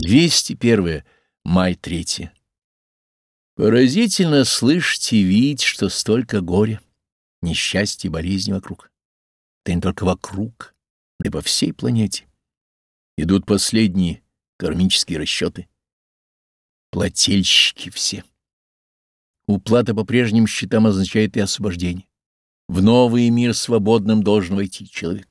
201. Май 3. Поразительно слышать и видеть, что столько горя, несчастья и болезни вокруг. Да не только вокруг, но и по всей планете. Идут последние кармические расчеты. Плательщики все. Уплата по прежним счетам означает и освобождение. В новый мир свободным должен войти человек.